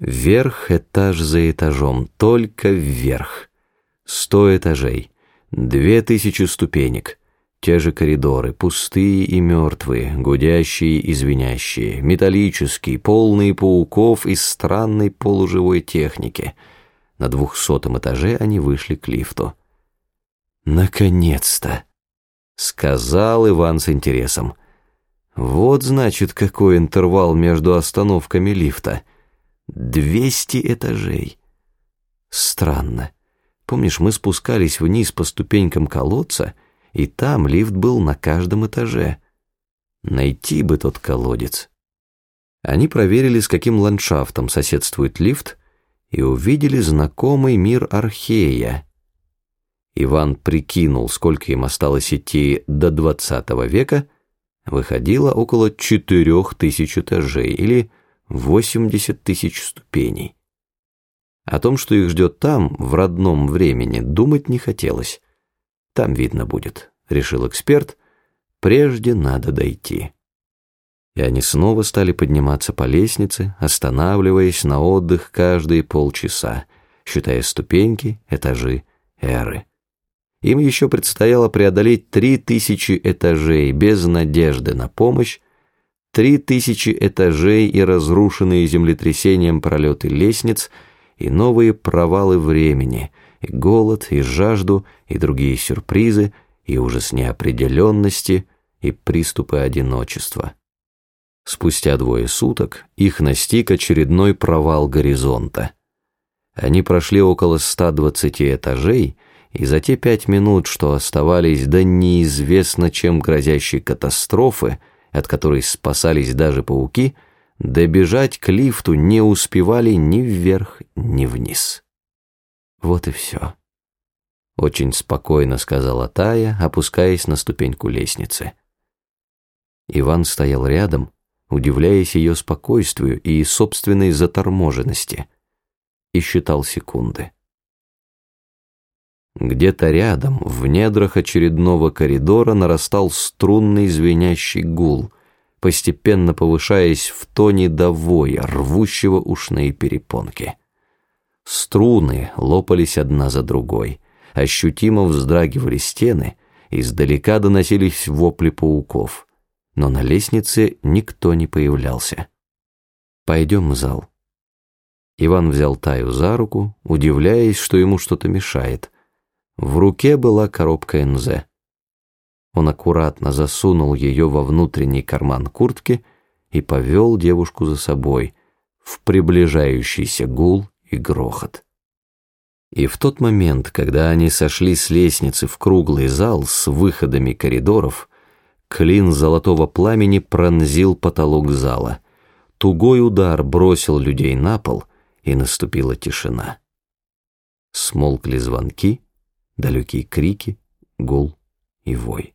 Вверх этаж за этажом, только вверх. Сто этажей, две тысячи ступенек, те же коридоры, пустые и мертвые, гудящие и звенящие, металлические, полные пауков и странной полуживой техники. На двухсотом этаже они вышли к лифту. «Наконец-то!» — сказал Иван с интересом. «Вот, значит, какой интервал между остановками лифта». Двести этажей. Странно. Помнишь, мы спускались вниз по ступенькам колодца, и там лифт был на каждом этаже. Найти бы тот колодец. Они проверили, с каким ландшафтом соседствует лифт, и увидели знакомый мир Архея. Иван прикинул, сколько им осталось идти до двадцатого века, выходило около четырех тысяч этажей, или 80 тысяч ступеней. О том, что их ждет там, в родном времени, думать не хотелось. Там видно будет, решил эксперт, прежде надо дойти. И они снова стали подниматься по лестнице, останавливаясь на отдых каждые полчаса, считая ступеньки, этажи, эры. Им еще предстояло преодолеть три тысячи этажей без надежды на помощь, Три тысячи этажей и разрушенные землетрясением пролеты лестниц, и новые провалы времени, и голод, и жажду, и другие сюрпризы, и ужас неопределенности, и приступы одиночества. Спустя двое суток их настиг очередной провал горизонта. Они прошли около 120 этажей, и за те пять минут, что оставались до неизвестно чем грозящей катастрофы, от которой спасались даже пауки, добежать к лифту не успевали ни вверх, ни вниз. Вот и все. Очень спокойно сказала Тая, опускаясь на ступеньку лестницы. Иван стоял рядом, удивляясь ее спокойствию и собственной заторможенности, и считал секунды. Где-то рядом, в недрах очередного коридора, нарастал струнный звенящий гул, постепенно повышаясь в тоне до рвущего ушные перепонки. Струны лопались одна за другой, ощутимо вздрагивали стены, издалека доносились вопли пауков, но на лестнице никто не появлялся. «Пойдем в зал». Иван взял Таю за руку, удивляясь, что ему что-то мешает — в руке была коробка НЗ. Он аккуратно засунул ее во внутренний карман куртки и повел девушку за собой в приближающийся гул и грохот. И в тот момент, когда они сошли с лестницы в круглый зал с выходами коридоров, клин золотого пламени пронзил потолок зала. Тугой удар бросил людей на пол, и наступила тишина. Смолкли звонки, далекие крики, гул и вой.